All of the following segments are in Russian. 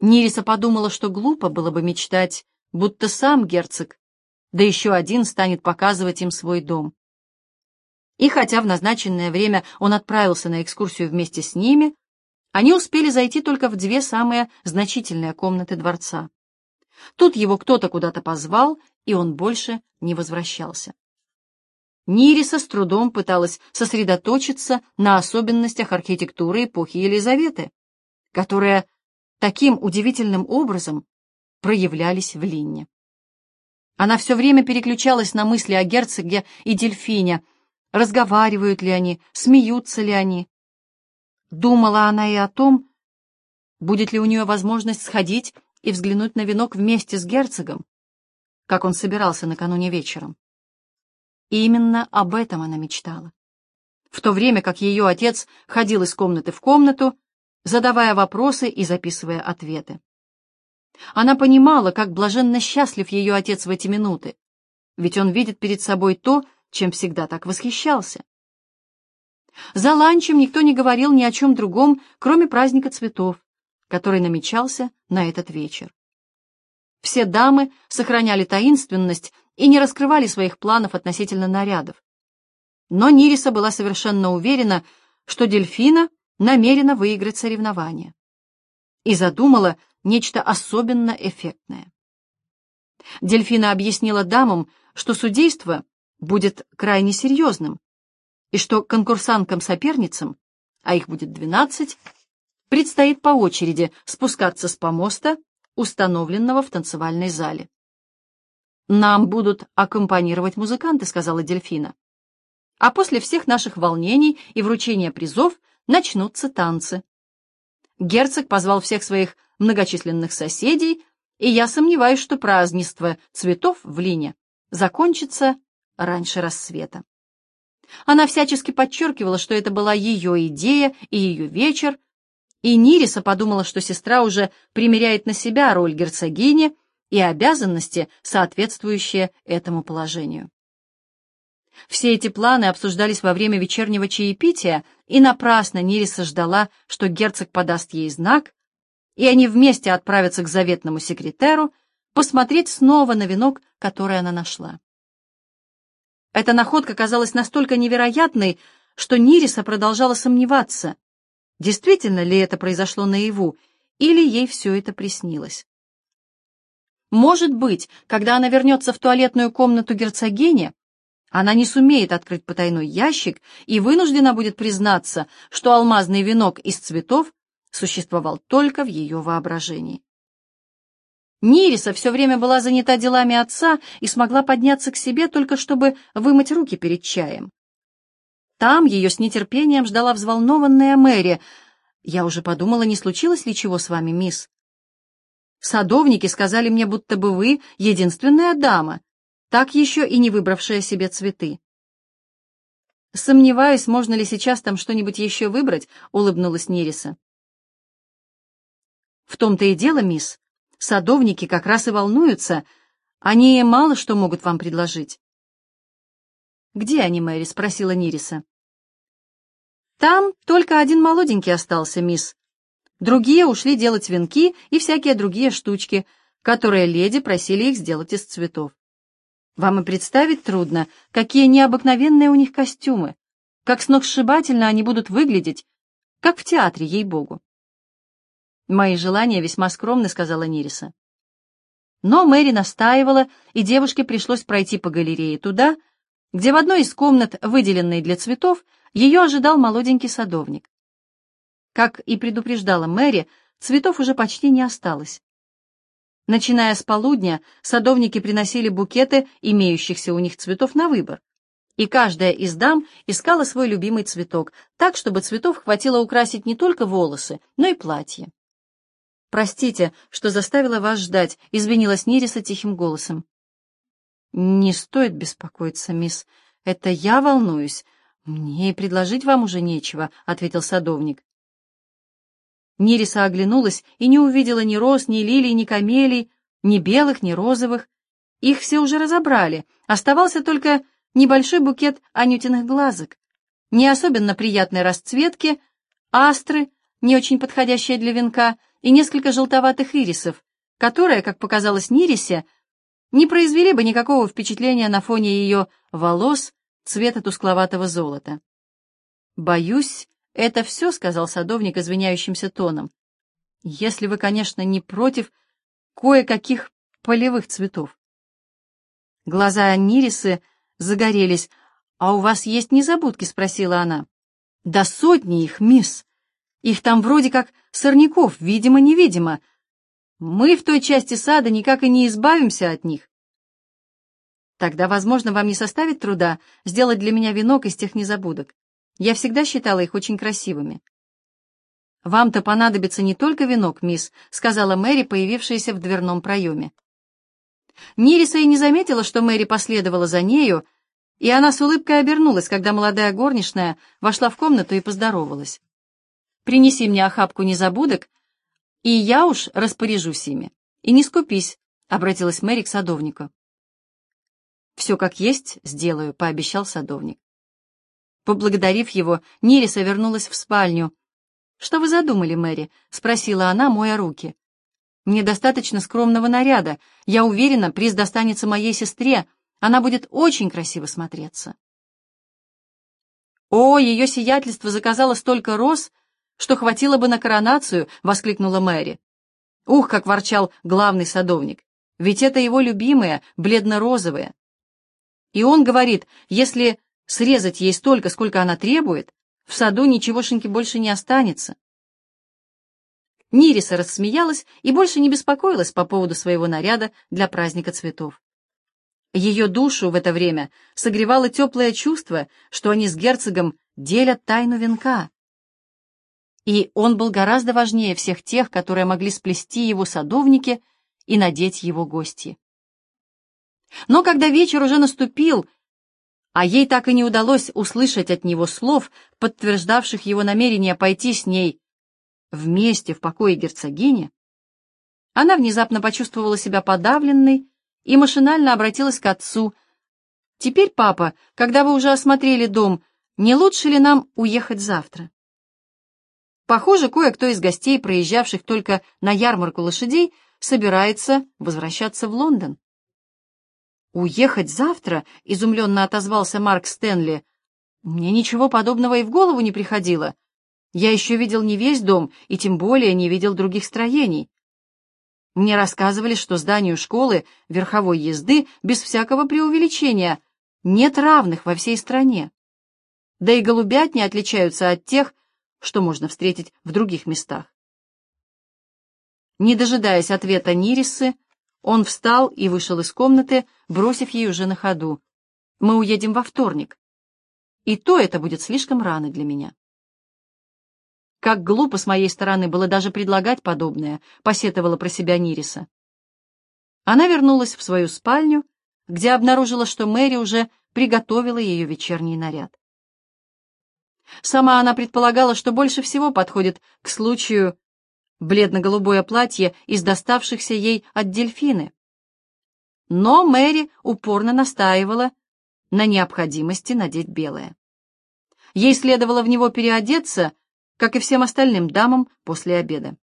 Нириса подумала, что глупо было бы мечтать, будто сам герцог, да еще один станет показывать им свой дом. И хотя в назначенное время он отправился на экскурсию вместе с ними, они успели зайти только в две самые значительные комнаты дворца. Тут его кто-то куда-то позвал, и он больше не возвращался. Нириса с трудом пыталась сосредоточиться на особенностях архитектуры эпохи Елизаветы, которые таким удивительным образом проявлялись в Линне. Она все время переключалась на мысли о герцоге и дельфине, разговаривают ли они, смеются ли они. Думала она и о том, будет ли у нее возможность сходить и взглянуть на венок вместе с герцогом, как он собирался накануне вечером. И именно об этом она мечтала. В то время как ее отец ходил из комнаты в комнату, задавая вопросы и записывая ответы. Она понимала, как блаженно счастлив ее отец в эти минуты, ведь он видит перед собой то, чем всегда так восхищался. За ланчем никто не говорил ни о чем другом, кроме праздника цветов, который намечался на этот вечер. Все дамы сохраняли таинственность и не раскрывали своих планов относительно нарядов. Но Нириса была совершенно уверена, что дельфина намерена выиграть соревнование. И задумала нечто особенно эффектное. Дельфина объяснила дамам, что судейство будет крайне серьезным, и что конкурсанткам-соперницам, а их будет двенадцать, предстоит по очереди спускаться с помоста, установленного в танцевальной зале. «Нам будут аккомпанировать музыканты», — сказала Дельфина. «А после всех наших волнений и вручения призов начнутся танцы». Герцог позвал всех своих многочисленных соседей, и я сомневаюсь, что празднество цветов в Лине закончится раньше рассвета. Она всячески подчеркивала, что это была ее идея и ее вечер, и Нириса подумала, что сестра уже примеряет на себя роль герцогини и обязанности, соответствующие этому положению. Все эти планы обсуждались во время вечернего чаепития, и напрасно Нириса ждала, что герцог подаст ей знак, и они вместе отправятся к заветному секретеру посмотреть снова на венок, который она нашла. Эта находка казалась настолько невероятной, что Нириса продолжала сомневаться, действительно ли это произошло наяву, или ей все это приснилось. Может быть, когда она вернется в туалетную комнату герцогини, она не сумеет открыть потайной ящик и вынуждена будет признаться, что алмазный венок из цветов существовал только в ее воображении. Нириса все время была занята делами отца и смогла подняться к себе только чтобы вымыть руки перед чаем. Там ее с нетерпением ждала взволнованная Мэри. «Я уже подумала, не случилось ли чего с вами, мисс?» «Садовники сказали мне, будто бы вы единственная дама, так еще и не выбравшая себе цветы». «Сомневаюсь, можно ли сейчас там что-нибудь еще выбрать», — улыбнулась Нириса. «В том-то и дело, мисс, Садовники как раз и волнуются. Они мало что могут вам предложить. «Где они, Мэри?» — спросила Нириса. «Там только один молоденький остался, мисс. Другие ушли делать венки и всякие другие штучки, которые леди просили их сделать из цветов. Вам и представить трудно, какие необыкновенные у них костюмы, как сногсшибательно они будут выглядеть, как в театре, ей-богу. «Мои желания весьма скромны», — сказала Нириса. Но Мэри настаивала, и девушке пришлось пройти по галерее туда, где в одной из комнат, выделенной для цветов, ее ожидал молоденький садовник. Как и предупреждала Мэри, цветов уже почти не осталось. Начиная с полудня, садовники приносили букеты имеющихся у них цветов на выбор, и каждая из дам искала свой любимый цветок, так, чтобы цветов хватило украсить не только волосы, но и платье. «Простите, что заставила вас ждать», — извинилась Нириса тихим голосом. «Не стоит беспокоиться, мисс. Это я волнуюсь. Мне и предложить вам уже нечего», — ответил садовник. Нириса оглянулась и не увидела ни роз, ни лилий, ни камелий, ни белых, ни розовых. Их все уже разобрали. Оставался только небольшой букет анютиных глазок, не особенно приятной расцветки, астры, не очень подходящие для венка, и несколько желтоватых ирисов, которые, как показалось Нирисе, не произвели бы никакого впечатления на фоне ее волос цвета тускловатого золота. «Боюсь, это все», — сказал садовник извиняющимся тоном. «Если вы, конечно, не против кое-каких полевых цветов». Глаза Нирисы загорелись. «А у вас есть незабудки?» — спросила она. «Да сотни их, мисс. Их там вроде как сорняков, видимо-невидимо. Мы в той части сада никак и не избавимся от них. Тогда, возможно, вам не составит труда сделать для меня венок из тех незабудок. Я всегда считала их очень красивыми. «Вам-то понадобится не только венок, мисс», — сказала Мэри, появившаяся в дверном проеме. Нириса и не заметила, что Мэри последовала за нею, и она с улыбкой обернулась, когда молодая горничная вошла в комнату и поздоровалась. «Принеси мне охапку незабудок, и я уж распоряжусь ими. И не скупись», — обратилась Мэри к садовнику. «Все как есть сделаю», — пообещал садовник. Поблагодарив его, Нериса вернулась в спальню. «Что вы задумали, Мэри?» — спросила она, моя руки. «Мне достаточно скромного наряда. Я уверена, приз достанется моей сестре. Она будет очень красиво смотреться». «О, ее сиятельство заказало столько роз, что хватило бы на коронацию!» — воскликнула Мэри. «Ух, как ворчал главный садовник! Ведь это его любимые, бледно-розовые!» И он говорит, если срезать ей столько, сколько она требует, в саду ничегошеньки больше не останется. Нириса рассмеялась и больше не беспокоилась по поводу своего наряда для праздника цветов. Ее душу в это время согревало теплое чувство, что они с герцогом делят тайну венка. И он был гораздо важнее всех тех, которые могли сплести его садовники и надеть его гости. Но когда вечер уже наступил, а ей так и не удалось услышать от него слов, подтверждавших его намерение пойти с ней вместе в покое герцогини, она внезапно почувствовала себя подавленной и машинально обратилась к отцу. «Теперь, папа, когда вы уже осмотрели дом, не лучше ли нам уехать завтра?» Похоже, кое-кто из гостей, проезжавших только на ярмарку лошадей, собирается возвращаться в Лондон. «Уехать завтра?» — изумленно отозвался Марк Стэнли. «Мне ничего подобного и в голову не приходило. Я еще видел не весь дом, и тем более не видел других строений. Мне рассказывали, что зданию школы верховой езды, без всякого преувеличения, нет равных во всей стране. Да и голубятни отличаются от тех, что можно встретить в других местах. Не дожидаясь ответа Нирисы, он встал и вышел из комнаты, бросив ей уже на ходу. «Мы уедем во вторник. И то это будет слишком рано для меня». Как глупо с моей стороны было даже предлагать подобное, посетовала про себя Нириса. Она вернулась в свою спальню, где обнаружила, что Мэри уже приготовила ее вечерний наряд. Сама она предполагала, что больше всего подходит к случаю бледно-голубое платье из доставшихся ей от дельфины. Но Мэри упорно настаивала на необходимости надеть белое. Ей следовало в него переодеться, как и всем остальным дамам после обеда.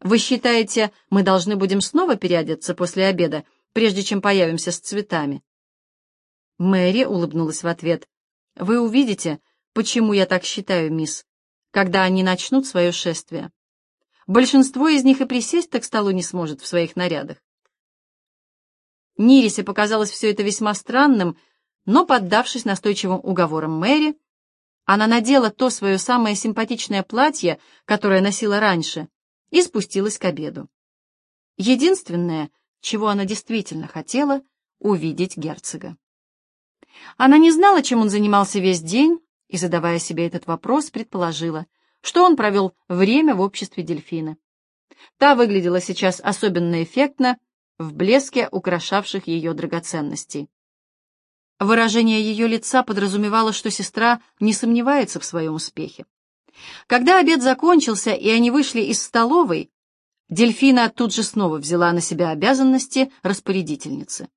«Вы считаете, мы должны будем снова переодеться после обеда, прежде чем появимся с цветами?» Мэри улыбнулась в ответ. «Вы увидите, почему я так считаю, мисс, когда они начнут свое шествие. Большинство из них и присесть-то к столу не сможет в своих нарядах. Нирисе показалось все это весьма странным, но, поддавшись настойчивым уговорам Мэри, она надела то свое самое симпатичное платье, которое носила раньше, и спустилась к обеду. Единственное, чего она действительно хотела, — увидеть герцога. Она не знала, чем он занимался весь день, и, задавая себе этот вопрос, предположила — что он провел время в обществе дельфина. Та выглядела сейчас особенно эффектно в блеске украшавших ее драгоценностей. Выражение ее лица подразумевало, что сестра не сомневается в своем успехе. Когда обед закончился и они вышли из столовой, Дельфина тут же снова взяла на себя обязанности распорядительницы.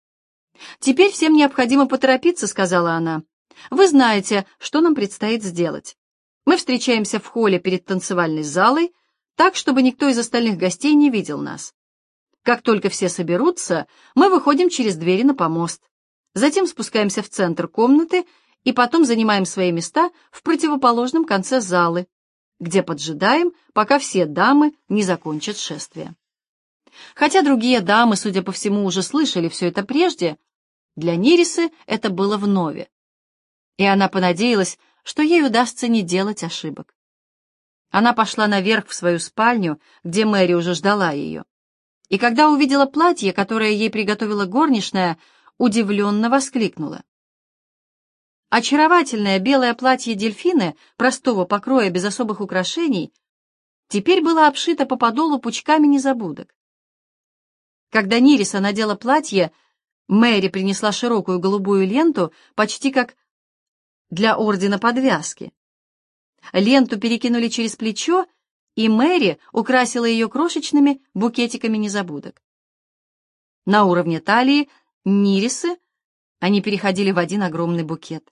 «Теперь всем необходимо поторопиться», — сказала она. «Вы знаете, что нам предстоит сделать. Мы встречаемся в холле перед танцевальной залой, так, чтобы никто из остальных гостей не видел нас. Как только все соберутся, мы выходим через двери на помост. Затем спускаемся в центр комнаты и потом занимаем свои места в противоположном конце залы, где поджидаем, пока все дамы не закончат шествие. Хотя другие дамы, судя по всему, уже слышали все это прежде, для Нирисы это было вновь. И она понадеялась, что ей удастся не делать ошибок. Она пошла наверх в свою спальню, где Мэри уже ждала ее. И когда увидела платье, которое ей приготовила горничная, удивленно воскликнула. Очаровательное белое платье дельфины, простого покроя без особых украшений, теперь было обшито по подолу пучками незабудок. Когда Нириса надела платье, Мэри принесла широкую голубую ленту, почти как для ордена подвязки. Ленту перекинули через плечо, и Мэри украсила ее крошечными букетиками незабудок. На уровне талии Нирисы они переходили в один огромный букет.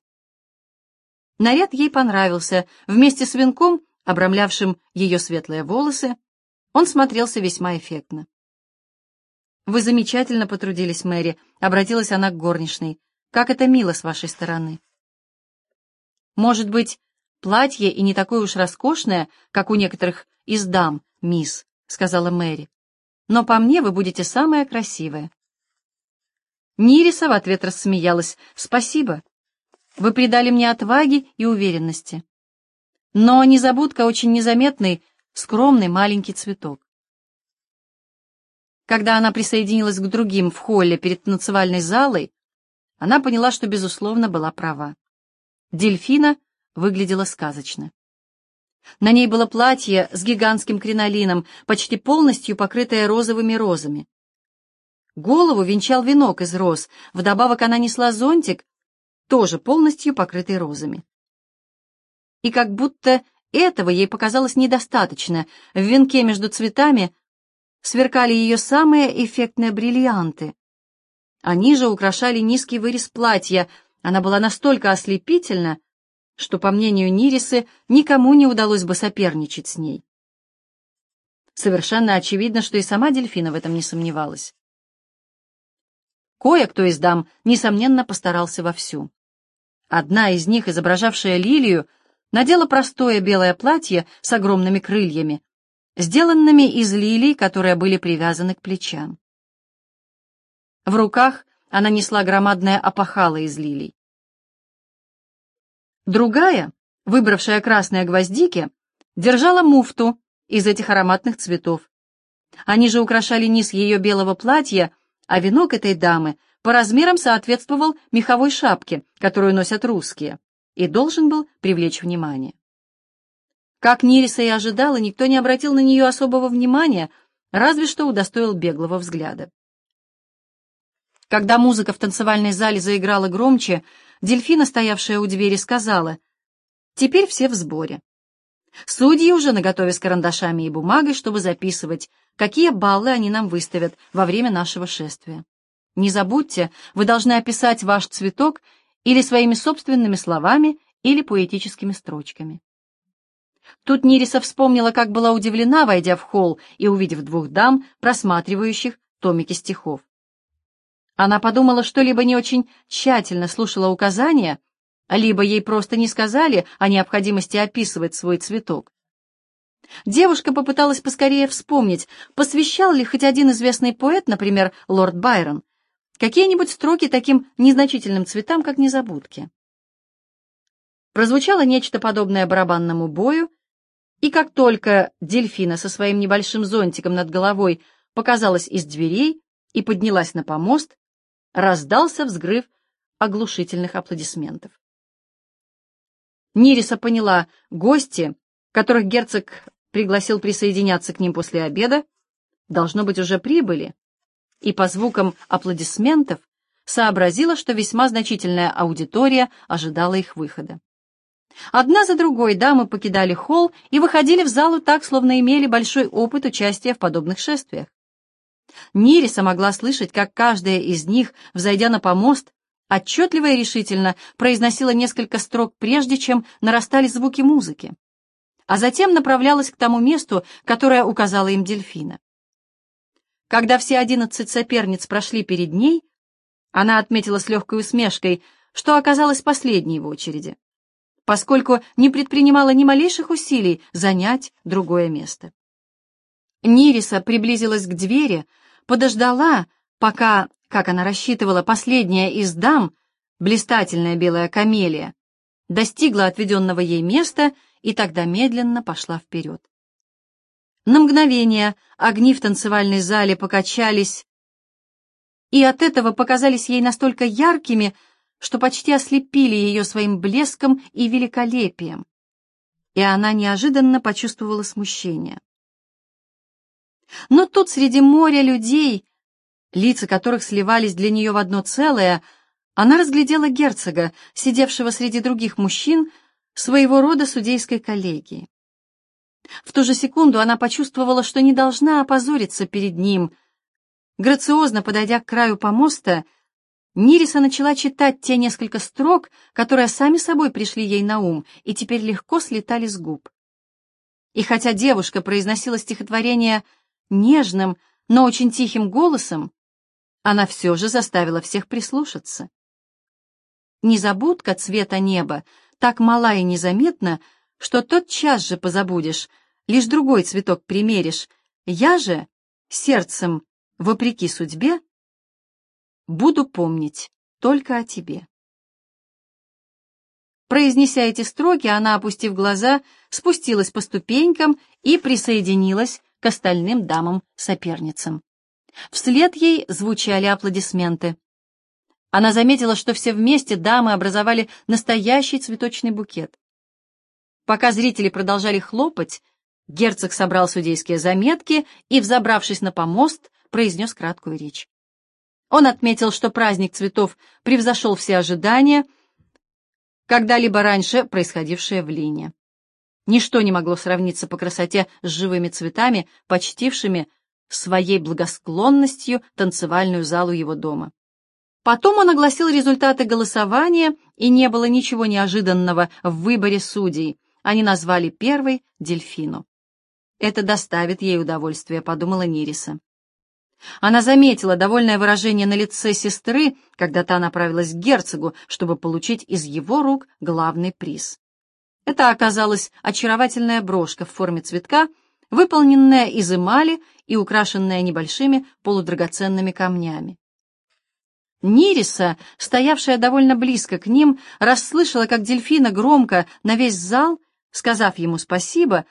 Наряд ей понравился. Вместе с венком, обрамлявшим ее светлые волосы, он смотрелся весьма эффектно. «Вы замечательно потрудились, Мэри», — обратилась она к горничной. «Как это мило с вашей стороны». «Может быть, платье и не такое уж роскошное, как у некоторых из дам, мисс», — сказала Мэри. «Но по мне вы будете самая красивая». Нириса в ответ рассмеялась. «Спасибо. Вы придали мне отваги и уверенности. Но незабудка очень незаметный, скромный маленький цветок. Когда она присоединилась к другим в холле перед танцевальной залой, она поняла, что, безусловно, была права. Дельфина выглядела сказочно. На ней было платье с гигантским кринолином, почти полностью покрытое розовыми розами. Голову венчал венок из роз, вдобавок она несла зонтик, тоже полностью покрытый розами. И как будто этого ей показалось недостаточно, в венке между цветами сверкали ее самые эффектные бриллианты. Они же украшали низкий вырез платья, она была настолько ослепительна, что, по мнению Нирисы, никому не удалось бы соперничать с ней. Совершенно очевидно, что и сама дельфина в этом не сомневалась. Кое-кто из дам, несомненно, постарался вовсю. Одна из них, изображавшая лилию, надела простое белое платье с огромными крыльями, сделанными из лилий, которые были привязаны к плечам. В руках она несла громадное опахало из лилий. Другая, выбравшая красные гвоздики, держала муфту из этих ароматных цветов. Они же украшали низ ее белого платья, а венок этой дамы по размерам соответствовал меховой шапке, которую носят русские, и должен был привлечь внимание. Как Нириса и ожидала, никто не обратил на нее особого внимания, разве что удостоил беглого взгляда. Когда музыка в танцевальной зале заиграла громче, дельфина, стоявшая у двери, сказала, «Теперь все в сборе. Судьи уже наготове с карандашами и бумагой, чтобы записывать, какие баллы они нам выставят во время нашего шествия. Не забудьте, вы должны описать ваш цветок или своими собственными словами, или поэтическими строчками. Тут Нириса вспомнила, как была удивлена, войдя в холл и увидев двух дам, просматривающих томики стихов. Она подумала, что либо не очень тщательно слушала указания, либо ей просто не сказали о необходимости описывать свой цветок. Девушка попыталась поскорее вспомнить, посвящал ли хоть один известный поэт, например, лорд Байрон, какие-нибудь строки таким незначительным цветам, как незабудки. Прозвучало нечто подобное барабанному бою, и как только дельфина со своим небольшим зонтиком над головой показалась из дверей и поднялась на помост, раздался взрыв оглушительных аплодисментов. Нириса поняла, гости, которых герцог пригласил присоединяться к ним после обеда, должно быть, уже прибыли, и по звукам аплодисментов сообразила, что весьма значительная аудитория ожидала их выхода. Одна за другой дамы покидали холл и выходили в залу так, словно имели большой опыт участия в подобных шествиях. Нириса могла слышать, как каждая из них, взойдя на помост, отчетливо и решительно произносила несколько строк, прежде чем нарастали звуки музыки. а затем направлялась к тому месту, которое указала им дельфина. Когда все одиннадцать соперниц прошли перед ней, она отметила с легкой усмешкой, что оказалась последней в очереди, поскольку не предпринимала ни малейших усилий занять другое место. Нириса приблизилась к двери, подождала, пока, как она рассчитывала, последняя из дам, блистательная белая камелия, достигла отведенного ей места и тогда медленно пошла вперед. На мгновение огни в танцевальной зале покачались, и от этого показались ей настолько яркими, что почти ослепили ее своим блеском и великолепием, и она неожиданно почувствовала смущение. Но тут среди моря людей, лица которых сливались для нее в одно целое, она разглядела герцога, сидевшего среди других мужчин, своего рода судейской коллегии. В ту же секунду она почувствовала, что не должна опозориться перед ним. Грациозно подойдя к краю помоста, Нириса начала читать те несколько строк, которые сами собой пришли ей на ум и теперь легко слетали с губ. И хотя девушка произносила стихотворение нежным, но очень тихим голосом, она все же заставила всех прислушаться. Незабудка цвета неба так мала и незаметна, что тот час же позабудешь, лишь другой цветок примеришь. Я же, сердцем, вопреки судьбе, буду помнить только о тебе. Произнеся эти строки, она, опустив глаза, спустилась по ступенькам и присоединилась к остальным дамам-соперницам. Вслед ей звучали аплодисменты. Она заметила, что все вместе дамы образовали настоящий цветочный букет. Пока зрители продолжали хлопать, герцог собрал судейские заметки и, взобравшись на помост, произнес краткую речь. Он отметил, что праздник цветов превзошел все ожидания, когда-либо раньше происходившие в Лине. Ничто не могло сравниться по красоте с живыми цветами, почтившими своей благосклонностью танцевальную залу его дома. Потом он огласил результаты голосования, и не было ничего неожиданного в выборе судей. Они назвали первой Дельфину. «Это доставит ей удовольствие», — подумала Нириса. Она заметила довольное выражение на лице сестры, когда та направилась к герцогу, чтобы получить из его рук главный приз. Это оказалась очаровательная брошка в форме цветка, выполненная из эмали и украшенная небольшими полудрагоценными камнями. Нириса, стоявшая довольно близко к ним, расслышала, как дельфина громко на весь зал, сказав ему спасибо,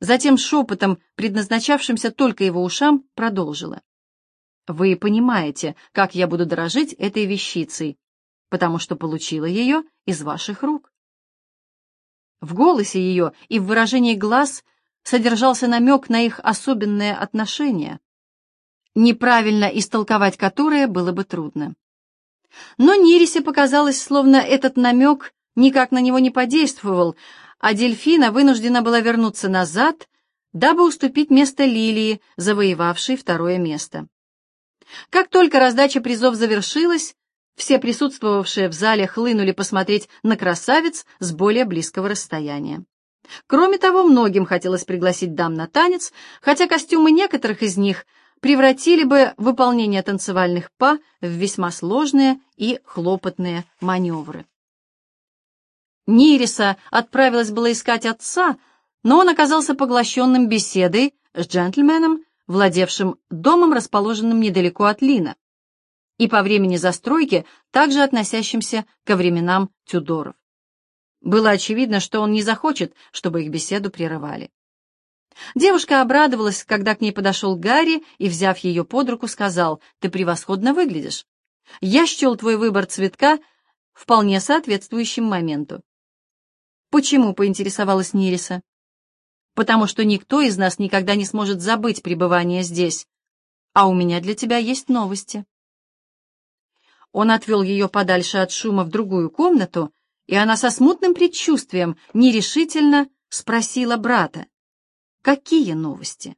затем шепотом, предназначавшимся только его ушам, продолжила. «Вы понимаете, как я буду дорожить этой вещицей, потому что получила ее из ваших рук». В голосе ее и в выражении глаз содержался намек на их особенное отношение, неправильно истолковать которые было бы трудно. Но Нирисе показалось, словно этот намек никак на него не подействовал, а дельфина вынуждена была вернуться назад, дабы уступить место Лилии, завоевавшей второе место. Как только раздача призов завершилась, все присутствовавшие в зале хлынули посмотреть на красавиц с более близкого расстояния. Кроме того, многим хотелось пригласить дам на танец, хотя костюмы некоторых из них превратили бы выполнение танцевальных па в весьма сложные и хлопотные маневры. Нириса отправилась было искать отца, но он оказался поглощенным беседой с джентльменом, владевшим домом, расположенным недалеко от Лина, и по времени застройки, также относящимся ко временам Тюдоров. Было очевидно, что он не захочет, чтобы их беседу прерывали. Девушка обрадовалась, когда к ней подошел Гарри и, взяв ее под руку, сказал, «Ты превосходно выглядишь. Я счел твой выбор цветка вполне соответствующим моменту». «Почему?» — поинтересовалась Нириса. «Потому что никто из нас никогда не сможет забыть пребывание здесь. А у меня для тебя есть новости». Он отвел ее подальше от шума в другую комнату, и она со смутным предчувствием нерешительно спросила брата, «Какие новости?»